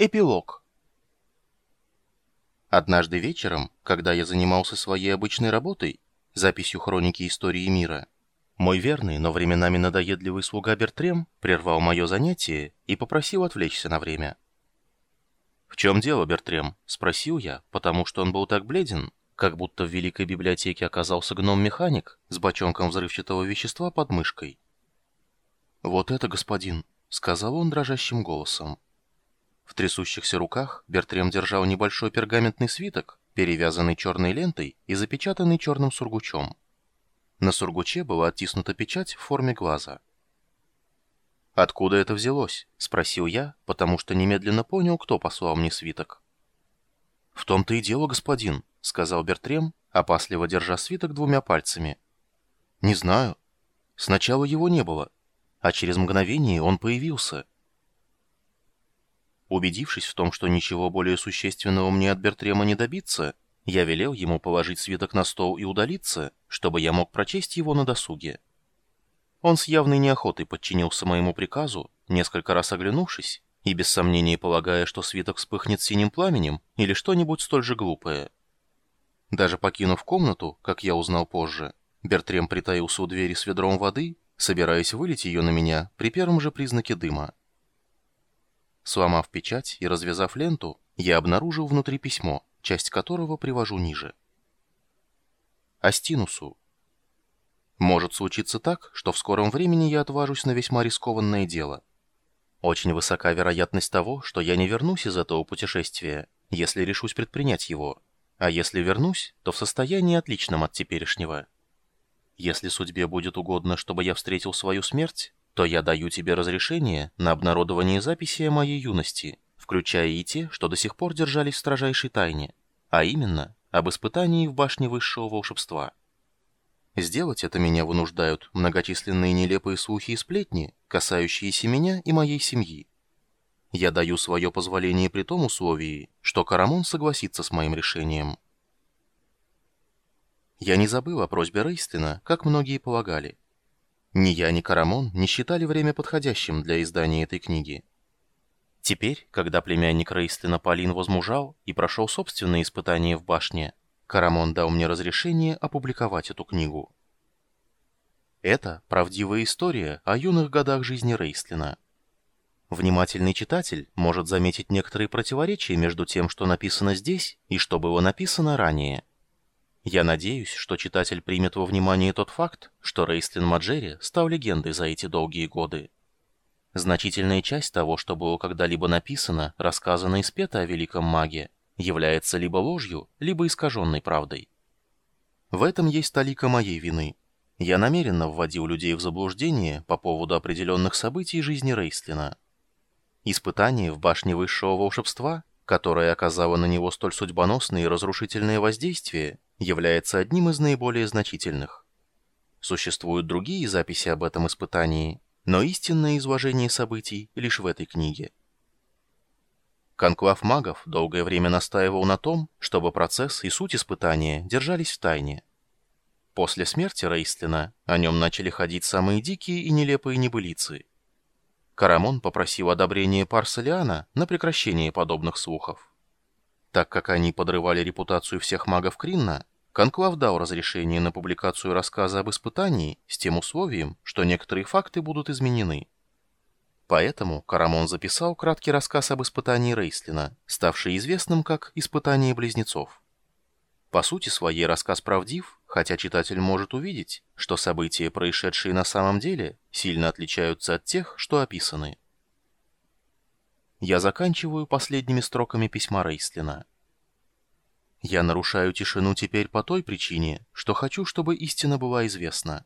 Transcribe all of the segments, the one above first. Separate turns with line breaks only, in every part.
Эпилог. Однажды вечером, когда я занимался своей обычной работой, записью хроники истории мира, мой верный, но временами надоедливый слуга Бертрем прервал мое занятие и попросил отвлечься на время. «В чем дело, Бертрем?» — спросил я, потому что он был так бледен, как будто в великой библиотеке оказался гном-механик с бочонком взрывчатого вещества под мышкой. «Вот это, господин!» — сказал он дрожащим голосом. В трясущихся руках Бертрем держал небольшой пергаментный свиток, перевязанный черной лентой и запечатанный черным сургучом. На сургуче была оттиснута печать в форме глаза. «Откуда это взялось?» — спросил я, потому что немедленно понял, кто послал мне свиток. «В том-то и дело, господин», — сказал Бертрем, опасливо держа свиток двумя пальцами. «Не знаю. Сначала его не было, а через мгновение он появился». Убедившись в том, что ничего более существенного мне от Бертрема не добиться, я велел ему положить свиток на стол и удалиться, чтобы я мог прочесть его на досуге. Он с явной неохотой подчинился моему приказу, несколько раз оглянувшись, и без сомнения полагая, что свиток вспыхнет синим пламенем или что-нибудь столь же глупое. Даже покинув комнату, как я узнал позже, Бертрем притаился у двери с ведром воды, собираясь вылить ее на меня при первом же признаке дыма. Сломав печать и развязав ленту, я обнаружил внутри письмо, часть которого привожу ниже. Астинусу. Может случиться так, что в скором времени я отважусь на весьма рискованное дело. Очень высока вероятность того, что я не вернусь из этого путешествия, если решусь предпринять его. А если вернусь, то в состоянии отличном от теперешнего. Если судьбе будет угодно, чтобы я встретил свою смерть, то я даю тебе разрешение на обнародование записи о моей юности, включая и те, что до сих пор держались в строжайшей тайне, а именно об испытании в башне высшего волшебства. Сделать это меня вынуждают многочисленные нелепые слухи и сплетни, касающиеся меня и моей семьи. Я даю свое позволение при том условии, что Карамон согласится с моим решением. Я не забыл о просьбе Рейстена, как многие полагали. Ни я, ни Карамон не считали время подходящим для издания этой книги. Теперь, когда племянник Рейстлина Полин возмужал и прошел собственные испытания в башне, Карамон дал мне разрешение опубликовать эту книгу. Это правдивая история о юных годах жизни Рейстлина. Внимательный читатель может заметить некоторые противоречия между тем, что написано здесь, и что было написано ранее. Я надеюсь, что читатель примет во внимание тот факт, что Рейстлин Маджери стал легендой за эти долгие годы. Значительная часть того, что было когда-либо написано, рассказано и спето о великом маге, является либо ложью, либо искаженной правдой. В этом есть талика моей вины. Я намеренно вводил людей в заблуждение по поводу определенных событий жизни Рейстлина. Испытание в башне высшего волшебства, которое оказало на него столь судьбоносное и разрушительное воздействие, является одним из наиболее значительных. Существуют другие записи об этом испытании, но истинное изложение событий лишь в этой книге. Конклав магов долгое время настаивал на том, чтобы процесс и суть испытания держались в тайне. После смерти Рейстлина о нем начали ходить самые дикие и нелепые небылицы. Карамон попросил одобрения Парсалиана на прекращение подобных слухов. Так как они подрывали репутацию всех магов Кринна, Конклав дал разрешение на публикацию рассказа об испытании с тем условием, что некоторые факты будут изменены. Поэтому Карамон записал краткий рассказ об испытании Рейслина, ставший известным как «Испытание близнецов». По сути своей рассказ правдив, хотя читатель может увидеть, что события, происшедшие на самом деле, сильно отличаются от тех, что описаны. Я заканчиваю последними строками письма Рейслина. Я нарушаю тишину теперь по той причине, что хочу, чтобы истина была известна.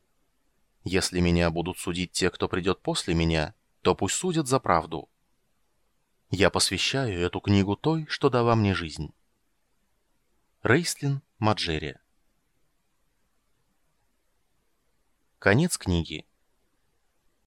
Если меня будут судить те, кто придет после меня, то пусть судят за правду. Я посвящаю эту книгу той, что дала мне жизнь. Рейслин Маджери Конец книги.